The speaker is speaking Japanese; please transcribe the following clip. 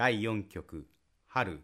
第4局春。